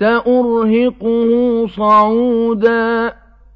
سَأُرْهِقُهُ صَعُودًا